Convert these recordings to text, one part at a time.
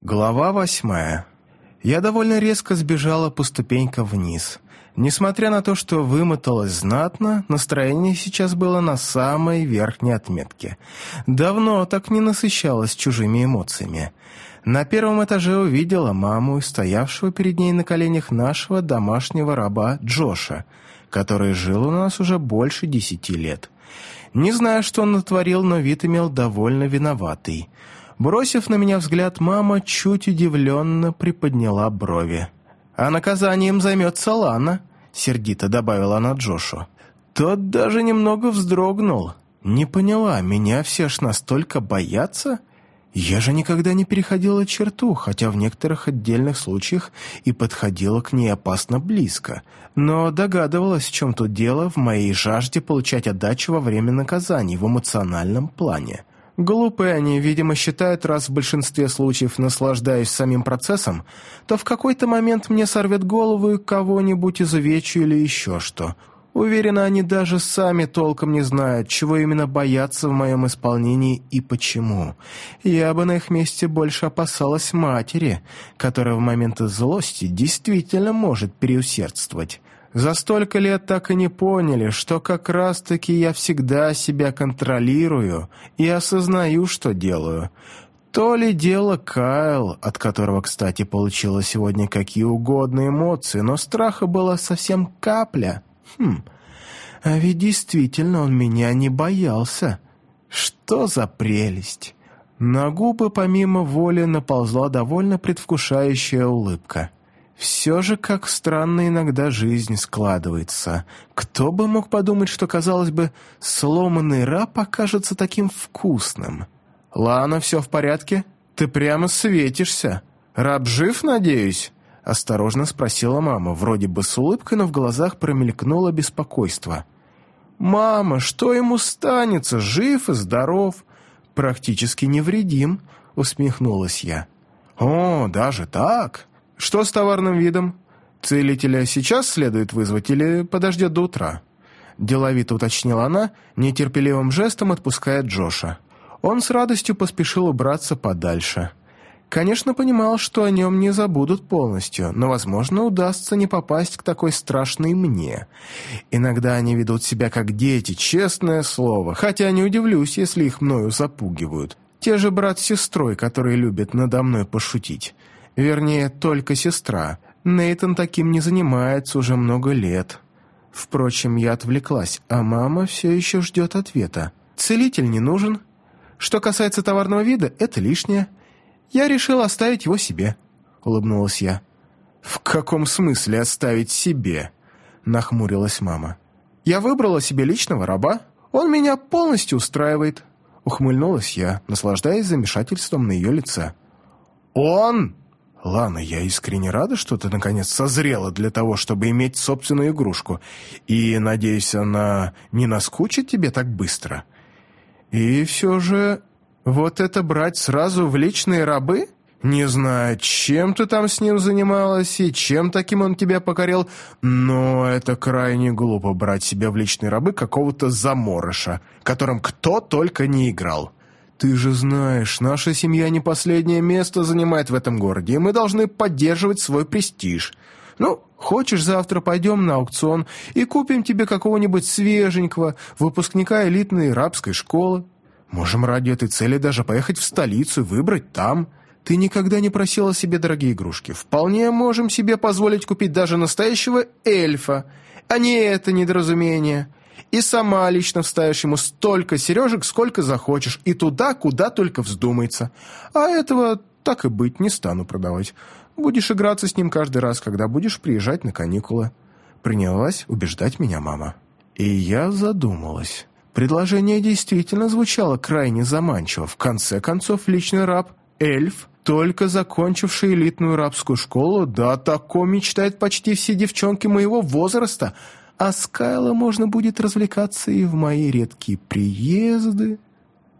Глава восьмая. Я довольно резко сбежала по ступенькам вниз. Несмотря на то, что вымоталась знатно, настроение сейчас было на самой верхней отметке. Давно так не насыщалась чужими эмоциями. На первом этаже увидела маму, стоявшего перед ней на коленях нашего домашнего раба Джоша, который жил у нас уже больше десяти лет. Не знаю, что он натворил, но вид имел довольно виноватый. Бросив на меня взгляд, мама чуть удивленно приподняла брови. «А наказанием займется Лана», — сердито добавила она Джошу. Тот даже немного вздрогнул. «Не поняла, меня все ж настолько боятся?» Я же никогда не переходила черту, хотя в некоторых отдельных случаях и подходила к ней опасно близко, но догадывалась, в чем тут дело в моей жажде получать отдачу во время наказаний в эмоциональном плане. Глупые они, видимо, считают, раз в большинстве случаев наслаждаюсь самим процессом, то в какой-то момент мне сорвет голову и кого-нибудь изувечу или еще что. Уверена, они даже сами толком не знают, чего именно боятся в моем исполнении и почему. Я бы на их месте больше опасалась матери, которая в моменты злости действительно может переусердствовать. За столько лет так и не поняли, что как раз-таки я всегда себя контролирую и осознаю, что делаю. То ли дело Кайл, от которого, кстати, получила сегодня какие угодно эмоции, но страха было совсем капля. Хм, а ведь действительно он меня не боялся. Что за прелесть! На губы помимо воли наползла довольно предвкушающая улыбка. Все же, как странно иногда жизнь складывается. Кто бы мог подумать, что, казалось бы, сломанный раб окажется таким вкусным? «Лана, все в порядке? Ты прямо светишься. Раб жив, надеюсь?» Осторожно спросила мама, вроде бы с улыбкой, но в глазах промелькнуло беспокойство. «Мама, что ему станется? Жив и здоров. Практически невредим», — усмехнулась я. «О, даже так?» «Что с товарным видом? Целителя сейчас следует вызвать или подождет до утра?» Деловито уточнила она, нетерпеливым жестом отпуская Джоша. Он с радостью поспешил убраться подальше. Конечно, понимал, что о нем не забудут полностью, но, возможно, удастся не попасть к такой страшной мне. Иногда они ведут себя как дети, честное слово, хотя не удивлюсь, если их мною запугивают. Те же брат с сестрой, которые любят надо мной пошутить. Вернее, только сестра. Нейтан таким не занимается уже много лет. Впрочем, я отвлеклась, а мама все еще ждет ответа. Целитель не нужен. Что касается товарного вида, это лишнее. Я решил оставить его себе, улыбнулась я. В каком смысле оставить себе? Нахмурилась мама. Я выбрала себе личного раба. Он меня полностью устраивает. Ухмыльнулась я, наслаждаясь замешательством на ее лице. «Он!» «Лана, я искренне рада, что ты наконец созрела для того, чтобы иметь собственную игрушку, и, надеюсь, она не наскучит тебе так быстро. И все же, вот это брать сразу в личные рабы? Не знаю, чем ты там с ним занималась и чем таким он тебя покорил, но это крайне глупо брать себя в личные рабы какого-то заморыша, которым кто только не играл». «Ты же знаешь, наша семья не последнее место занимает в этом городе, и мы должны поддерживать свой престиж. Ну, хочешь, завтра пойдем на аукцион и купим тебе какого-нибудь свеженького, выпускника элитной рабской школы? Можем ради этой цели даже поехать в столицу и выбрать там. Ты никогда не просила себе дорогие игрушки. Вполне можем себе позволить купить даже настоящего эльфа, а не это недоразумение» и сама лично вставишь ему столько сережек, сколько захочешь, и туда, куда только вздумается. А этого так и быть не стану продавать. Будешь играться с ним каждый раз, когда будешь приезжать на каникулы». Принялась убеждать меня мама. И я задумалась. Предложение действительно звучало крайне заманчиво. В конце концов, личный раб, эльф, только закончивший элитную рабскую школу, да таком мечтают почти все девчонки моего возраста – а с Кайло можно будет развлекаться и в мои редкие приезды.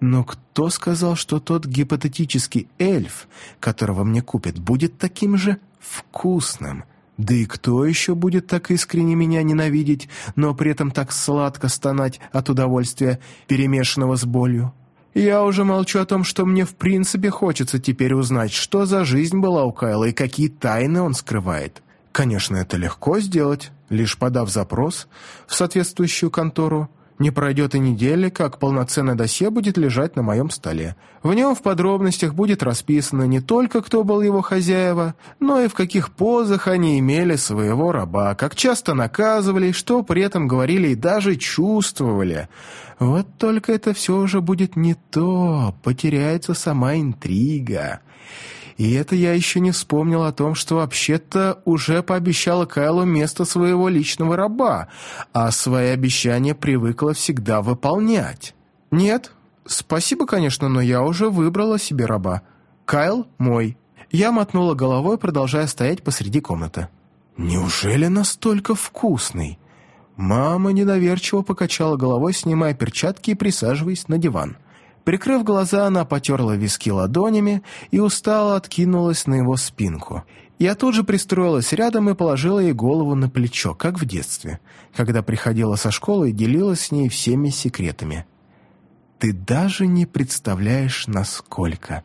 Но кто сказал, что тот гипотетический эльф, которого мне купят, будет таким же вкусным? Да и кто еще будет так искренне меня ненавидеть, но при этом так сладко стонать от удовольствия, перемешанного с болью? Я уже молчу о том, что мне в принципе хочется теперь узнать, что за жизнь была у Кайла и какие тайны он скрывает. Конечно, это легко сделать, лишь подав запрос в соответствующую контору. Не пройдет и недели, как полноценное досье будет лежать на моем столе. В нем в подробностях будет расписано не только, кто был его хозяева, но и в каких позах они имели своего раба, как часто наказывали, что при этом говорили и даже чувствовали. Вот только это все уже будет не то, потеряется сама интрига. И это я еще не вспомнил о том, что вообще-то уже пообещала Кайлу место своего личного раба, а свои обещания привыкла всегда выполнять. Нет, спасибо, конечно, но я уже выбрала себе раба. Кайл мой. Я мотнула головой, продолжая стоять посреди комнаты. Неужели настолько вкусный? Мама недоверчиво покачала головой, снимая перчатки и присаживаясь на диван. Прикрыв глаза, она потерла виски ладонями и устало откинулась на его спинку. Я тут же пристроилась рядом и положила ей голову на плечо, как в детстве, когда приходила со школы и делилась с ней всеми секретами. «Ты даже не представляешь, насколько...»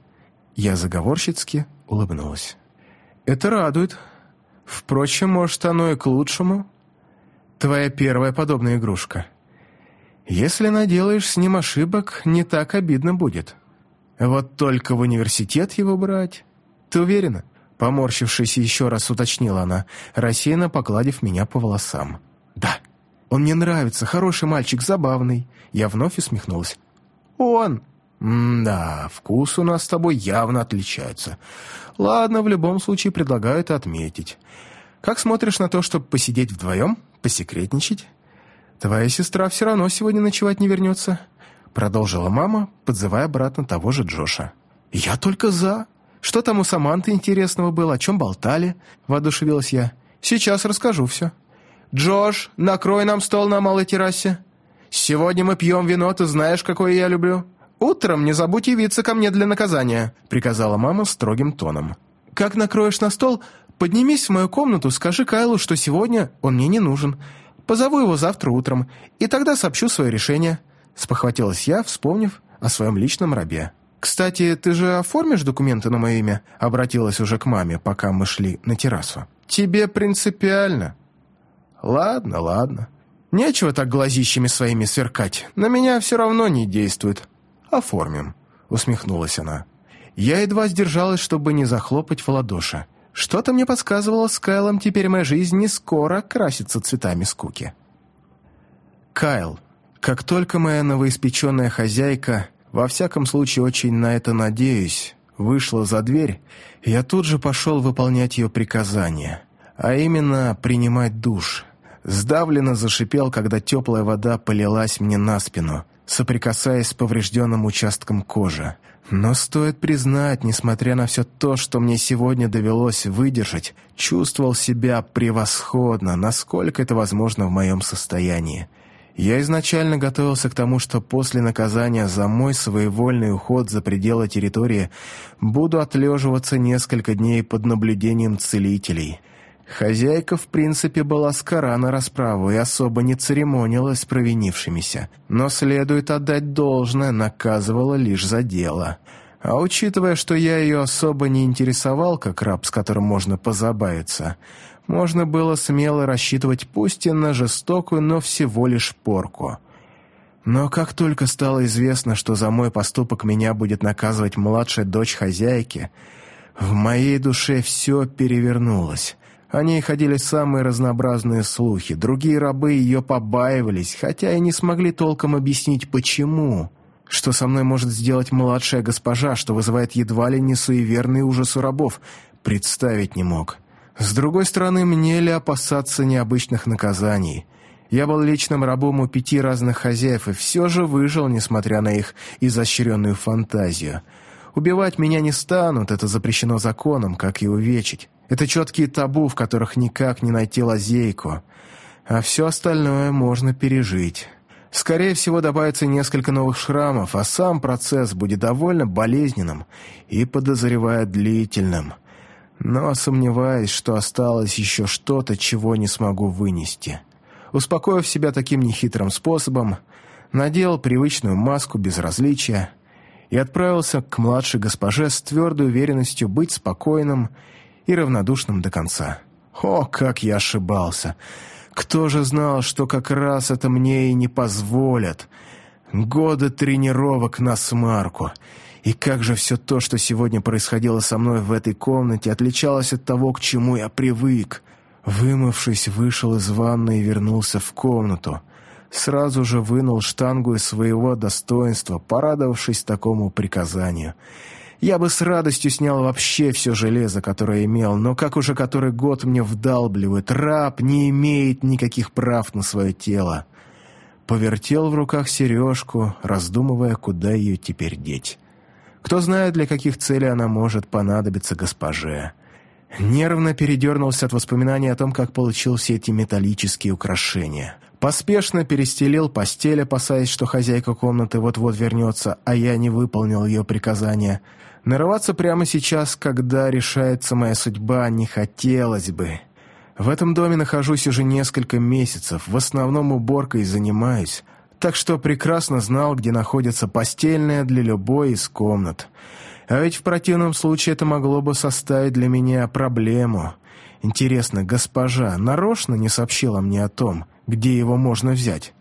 Я заговорщицки улыбнулась. «Это радует. Впрочем, может, оно и к лучшему. Твоя первая подобная игрушка». Если наделаешь с ним ошибок, не так обидно будет. Вот только в университет его брать. Ты уверена? Поморщившись еще раз уточнила она, рассеянно погладив меня по волосам. Да, он мне нравится, хороший мальчик, забавный. Я вновь усмехнулась. Он! «Да, вкус у нас с тобой явно отличается. Ладно, в любом случае предлагаю это отметить. Как смотришь на то, чтобы посидеть вдвоем, посекретничать?» «Твоя сестра все равно сегодня ночевать не вернется», продолжила мама, подзывая обратно того же Джоша. «Я только за. Что там у Саманты интересного было, о чем болтали?» воодушевилась я. «Сейчас расскажу все». «Джош, накрой нам стол на малой террасе. Сегодня мы пьем вино, ты знаешь, какое я люблю. Утром не забудь явиться ко мне для наказания», приказала мама строгим тоном. «Как накроешь на стол, поднимись в мою комнату, скажи Кайлу, что сегодня он мне не нужен. Позову его завтра утром, и тогда сообщу свое решение», — спохватилась я, вспомнив о своем личном рабе. «Кстати, ты же оформишь документы на мое имя?» — обратилась уже к маме, пока мы шли на террасу. «Тебе принципиально». «Ладно, ладно. Нечего так глазищами своими сверкать. На меня все равно не действует. Оформим», — усмехнулась она. Я едва сдержалась, чтобы не захлопать в ладоши. Что-то мне подсказывало, с Кайлом теперь моя жизнь не скоро красится цветами скуки. Кайл. Как только моя новоиспеченная хозяйка, во всяком случае очень на это надеюсь, вышла за дверь, я тут же пошел выполнять ее приказания, а именно принимать душ. Сдавленно зашипел, когда теплая вода полилась мне на спину, соприкасаясь с поврежденным участком кожи. Но стоит признать, несмотря на все то, что мне сегодня довелось выдержать, чувствовал себя превосходно, насколько это возможно в моем состоянии. Я изначально готовился к тому, что после наказания за мой своевольный уход за пределы территории буду отлеживаться несколько дней под наблюдением целителей. Хозяйка, в принципе, была скора на расправу и особо не церемонилась с провинившимися, но следует отдать должное, наказывала лишь за дело. А учитывая, что я ее особо не интересовал, как раб, с которым можно позабавиться, можно было смело рассчитывать пусть и на жестокую, но всего лишь порку. Но как только стало известно, что за мой поступок меня будет наказывать младшая дочь хозяйки, в моей душе все перевернулось. О ней ходили самые разнообразные слухи. Другие рабы ее побаивались, хотя и не смогли толком объяснить, почему. Что со мной может сделать младшая госпожа, что вызывает едва ли не суеверный ужас у рабов, представить не мог. С другой стороны, мне ли опасаться необычных наказаний? Я был личным рабом у пяти разных хозяев и все же выжил, несмотря на их изощренную фантазию. Убивать меня не станут, это запрещено законом, как и увечить. Это четкие табу, в которых никак не найти лазейку. А все остальное можно пережить. Скорее всего, добавится несколько новых шрамов, а сам процесс будет довольно болезненным и, подозревая, длительным. Но сомневаюсь, что осталось еще что-то, чего не смогу вынести. Успокоив себя таким нехитрым способом, надел привычную маску безразличия и отправился к младшей госпоже с твердой уверенностью быть спокойным и равнодушным до конца. О, как я ошибался! Кто же знал, что как раз это мне и не позволят? Годы тренировок на смарку. И как же все то, что сегодня происходило со мной в этой комнате, отличалось от того, к чему я привык. Вымывшись, вышел из ванной и вернулся в комнату. Сразу же вынул штангу из своего достоинства, порадовавшись такому приказанию. Я бы с радостью снял вообще все железо, которое имел, но как уже который год мне вдалбливают, раб не имеет никаких прав на свое тело. Повертел в руках сережку, раздумывая, куда ее теперь деть. Кто знает, для каких целей она может понадобиться госпоже. Нервно передернулся от воспоминаний о том, как получил все эти металлические украшения. Поспешно перестелил постель, опасаясь, что хозяйка комнаты вот-вот вернется, а я не выполнил ее приказания – Нарываться прямо сейчас, когда решается моя судьба, не хотелось бы. В этом доме нахожусь уже несколько месяцев, в основном уборкой занимаюсь, так что прекрасно знал, где находится постельная для любой из комнат. А ведь в противном случае это могло бы составить для меня проблему. Интересно, госпожа нарочно не сообщила мне о том, где его можно взять?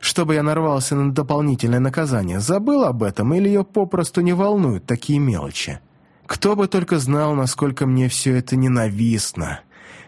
чтобы я нарвался на дополнительное наказание, забыл об этом или ее попросту не волнуют такие мелочи? Кто бы только знал, насколько мне все это ненавистно.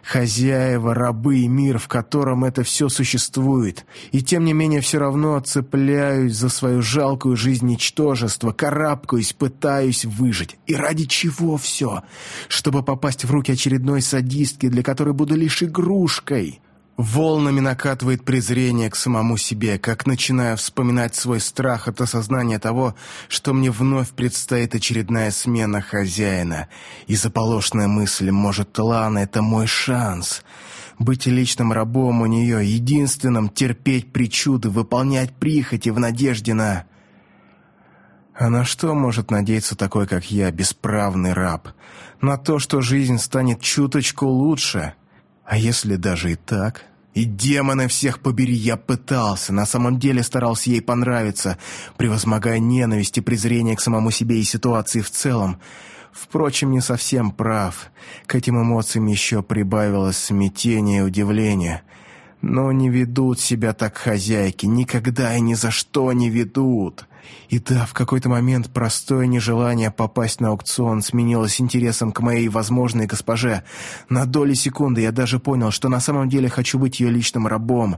Хозяева, рабы и мир, в котором это все существует. И тем не менее все равно цепляюсь за свою жалкую жизнь ничтожества, карабкаюсь, пытаюсь выжить. И ради чего все? Чтобы попасть в руки очередной садистки, для которой буду лишь игрушкой. Волнами накатывает презрение к самому себе, как начинаю вспоминать свой страх от осознания того, что мне вновь предстоит очередная смена хозяина. И заполошная мысль, может, Лана — это мой шанс. Быть личным рабом у нее, единственным, терпеть причуды, выполнять прихоти в надежде на... А на что может надеяться такой, как я, бесправный раб? На то, что жизнь станет чуточку лучше — а если даже и так? И демоны всех побери, я пытался, на самом деле старался ей понравиться, превозмогая ненависть и презрение к самому себе и ситуации в целом. Впрочем, не совсем прав. К этим эмоциям еще прибавилось смятение и удивление. Но не ведут себя так хозяйки, никогда и ни за что не ведут. И да, в какой-то момент простое нежелание попасть на аукцион сменилось интересом к моей возможной госпоже. На доли секунды я даже понял, что на самом деле хочу быть ее личным рабом.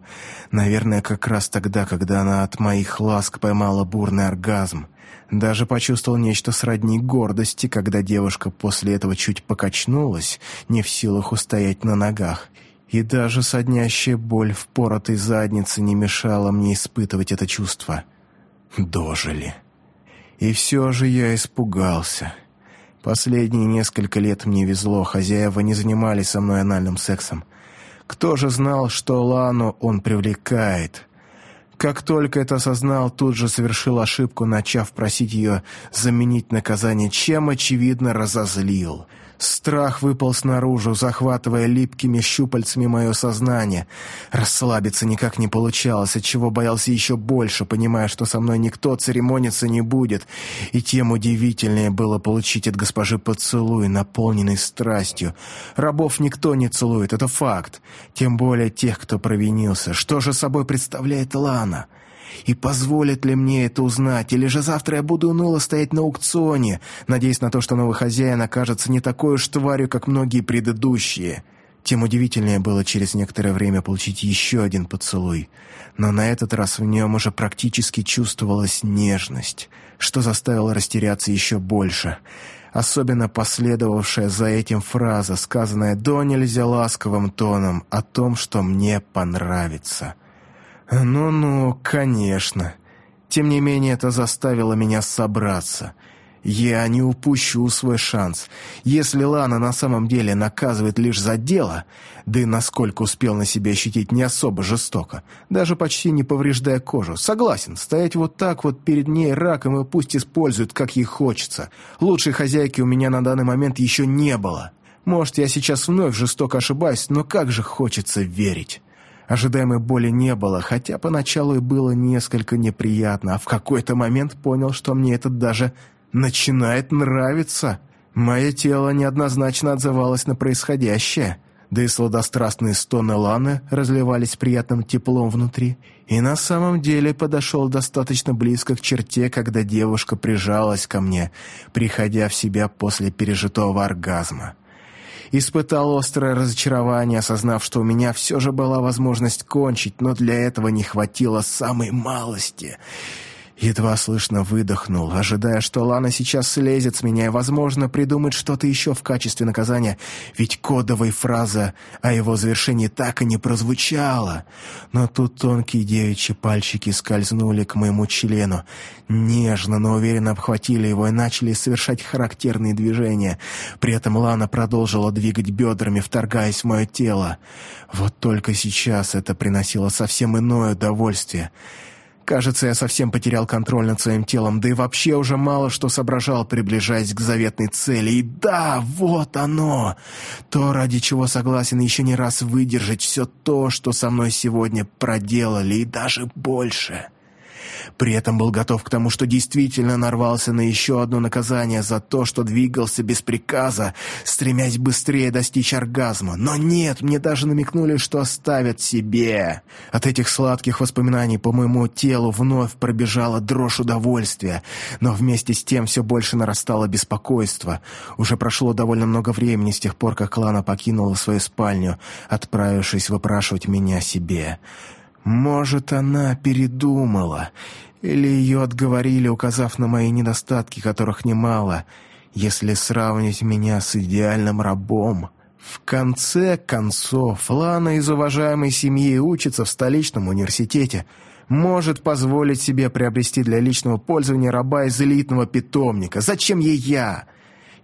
Наверное, как раз тогда, когда она от моих ласк поймала бурный оргазм. Даже почувствовал нечто сродни гордости, когда девушка после этого чуть покачнулась, не в силах устоять на ногах. И даже соднящая боль в поротой заднице не мешала мне испытывать это чувство. Дожили. И все же я испугался. Последние несколько лет мне везло, хозяева не занимались со мной анальным сексом. Кто же знал, что Лану он привлекает? Как только это осознал, тут же совершил ошибку, начав просить ее заменить наказание, чем, очевидно, разозлил — Страх выпал снаружи, захватывая липкими щупальцами мое сознание. Расслабиться никак не получалось, отчего боялся еще больше, понимая, что со мной никто церемониться не будет. И тем удивительнее было получить от госпожи поцелуй, наполненный страстью. Рабов никто не целует, это факт. Тем более тех, кто провинился. Что же собой представляет Лана?» И позволит ли мне это узнать, или же завтра я буду уныло стоять на аукционе, надеясь на то, что новый хозяин окажется не такой уж тварью, как многие предыдущие. Тем удивительнее было через некоторое время получить еще один поцелуй. Но на этот раз в нем уже практически чувствовалась нежность, что заставило растеряться еще больше. Особенно последовавшая за этим фраза, сказанная до нельзя ласковым тоном о том, что мне понравится. «Ну-ну, конечно. Тем не менее, это заставило меня собраться. Я не упущу свой шанс. Если Лана на самом деле наказывает лишь за дело, да и насколько успел на себя ощутить не особо жестоко, даже почти не повреждая кожу, согласен, стоять вот так вот перед ней раком и пусть используют, как ей хочется. Лучшей хозяйки у меня на данный момент еще не было. Может, я сейчас вновь жестоко ошибаюсь, но как же хочется верить». Ожидаемой боли не было, хотя поначалу и было несколько неприятно, а в какой-то момент понял, что мне это даже начинает нравиться. Мое тело неоднозначно отзывалось на происходящее, да и сладострастные стоны Ланы разливались приятным теплом внутри. И на самом деле подошел достаточно близко к черте, когда девушка прижалась ко мне, приходя в себя после пережитого оргазма. Испытал острое разочарование, осознав, что у меня все же была возможность кончить, но для этого не хватило самой малости — Едва слышно выдохнул, ожидая, что Лана сейчас слезет с меня и, возможно, придумает что-то еще в качестве наказания, ведь кодовая фраза о его завершении так и не прозвучала. Но тут тонкие девичьи пальчики скользнули к моему члену, нежно, но уверенно обхватили его и начали совершать характерные движения. При этом Лана продолжила двигать бедрами, вторгаясь в мое тело. Вот только сейчас это приносило совсем иное удовольствие — Кажется, я совсем потерял контроль над своим телом, да и вообще уже мало что соображал, приближаясь к заветной цели. И да, вот оно! То, ради чего согласен еще не раз выдержать все то, что со мной сегодня проделали, и даже больше. При этом был готов к тому, что действительно нарвался на еще одно наказание за то, что двигался без приказа, стремясь быстрее достичь оргазма. Но нет, мне даже намекнули, что оставят себе. От этих сладких воспоминаний по моему телу вновь пробежала дрожь удовольствия, но вместе с тем все больше нарастало беспокойство. Уже прошло довольно много времени с тех пор, как Лана покинула свою спальню, отправившись выпрашивать меня себе. Может, она передумала, или ее отговорили, указав на мои недостатки, которых немало, если сравнить меня с идеальным рабом. В конце концов, Лана из уважаемой семьи учится в столичном университете, может позволить себе приобрести для личного пользования раба из элитного питомника. Зачем ей я?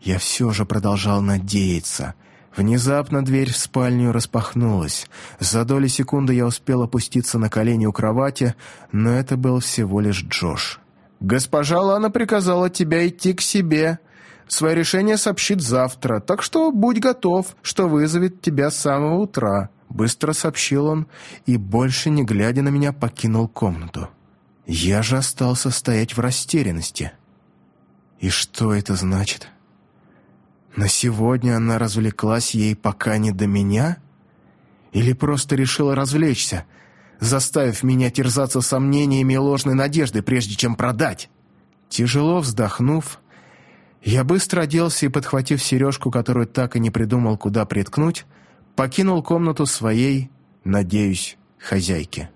Я все же продолжал надеяться — Внезапно дверь в спальню распахнулась. За доли секунды я успел опуститься на колени у кровати, но это был всего лишь Джош. «Госпожа Лана приказала тебя идти к себе. Свое решение сообщит завтра, так что будь готов, что вызовет тебя с самого утра», — быстро сообщил он и, больше не глядя на меня, покинул комнату. Я же остался стоять в растерянности. «И что это значит?» На сегодня она развлеклась ей пока не до меня? Или просто решила развлечься, заставив меня терзаться сомнениями и ложной надеждой, прежде чем продать? Тяжело вздохнув, я быстро оделся и, подхватив сережку, которую так и не придумал, куда приткнуть, покинул комнату своей, надеюсь, хозяйки.